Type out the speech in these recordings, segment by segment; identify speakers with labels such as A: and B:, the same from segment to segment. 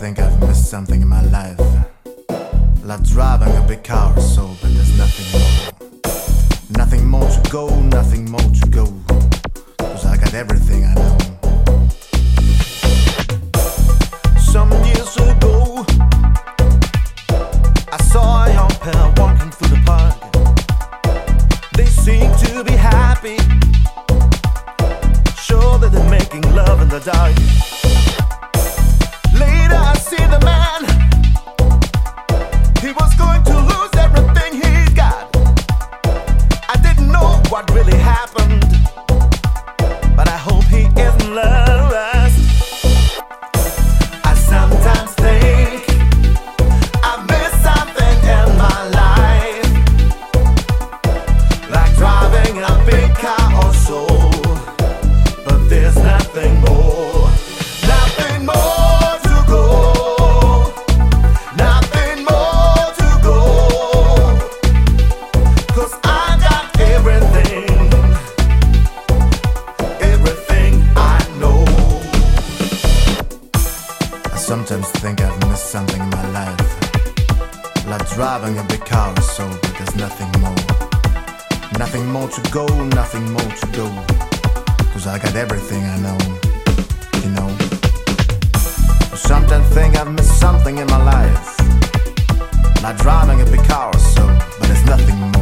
A: think I've missed something in my life. Like driving a big car or so, but there's nothing more. Nothing more to go, nothing more to go. Cause I got everything I know. Some years ago, I saw a young pair walking through the park. They seemed to be happy. Sure that they're making love in the dark. Sometimes think I've missed something in my life. Like driving a big car or so, but there's nothing more. Nothing more to go, nothing more to go. Cause I got everything I know, you know. Sometimes think I've missed something in my life. Like driving a big car or so, but there's nothing more.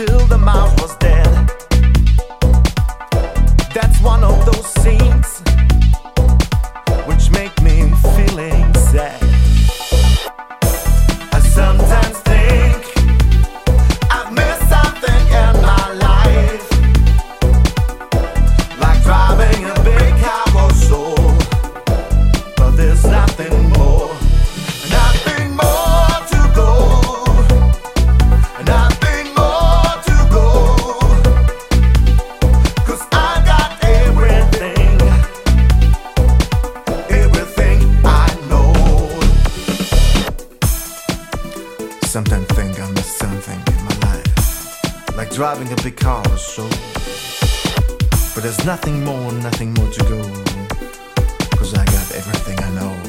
A: Until the mouse was dead. That's one of those scenes Sometimes think I miss something in my life, like driving a big car or so. But there's nothing more, nothing more to go, cause I got everything I know.